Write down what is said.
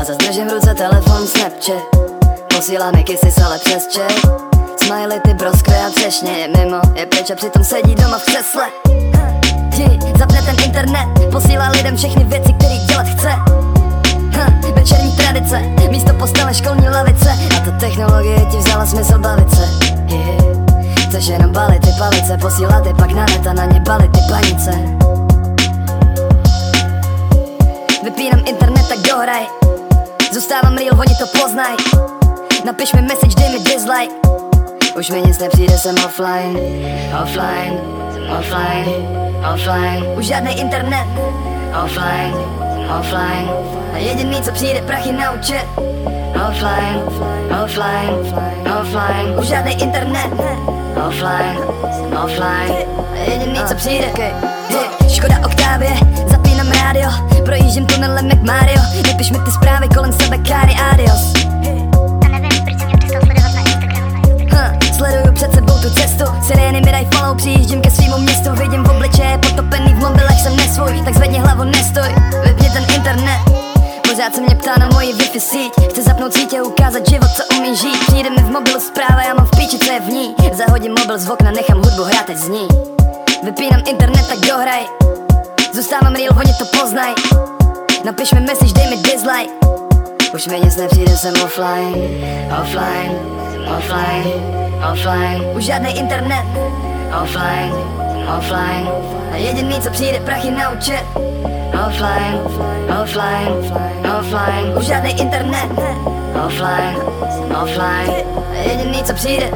A zase držím v ruce telefon Snapchat. Posíláme kisy ale přes chat Smiley ty broskve a třešně je mimo. Je pryč a přitom sedí doma v křesle. Ti, zapne ten internet. Posílá lidem všechny věci, které dělat chce. Ha, Večerní tradice. Místo postele školní lavice. A ta technologie ti vzala smysl bavit se. Yeah. Chceš jenom balit ty palice Posílat je pak na net a na ně balit ty panice Vypínám internet, tak dohraj. Zůstávám real, oni to poznaj. Napiš mi message, dej mi dislike. Už mi nic nepřijde, jsem offline. Offline, offline, offline. Už žádný internet. Offline, offline. A jediný, co přijde, prachy na účet. Offline, offline, offline. Už žádný internet Offline, offline. A jediný, co přijde okay. hey, Škoda Octavie, zapínám rádio. Projíždím tunelem jak Mario. Nepiš mi ty zprávy kolem sebe, káry adios. Jsem ha, Sleduju před sebou tu cestu. Sirény mi daj follow, přijíždím ke svýmu městu. Vidím v Pořád se mě ptá na moji Wi-Fi síť Chce zapnout sítě, ukázat život, co umí žít. Přijde mi v mobilu zpráva, já mám v píči, co je v ní. Zahodím mobil z okna, nechám hudbu hrát, teď zní. Vypínám internet, tak dohraj. Zůstávám real, oni to poznaj. Napiš mi message, dej mi dislike. Už mi nic nepřijde, jsem offline Offline, offline, offline. Už žádný internet. Offline, offline. A jediný, co přijde, prachy na účet Offline, offline, offline. Už žádný internet. Offline, offline. Jediný, co přijde